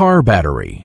car battery.